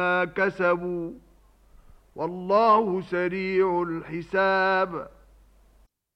بما كسبوا والله سريع الحساب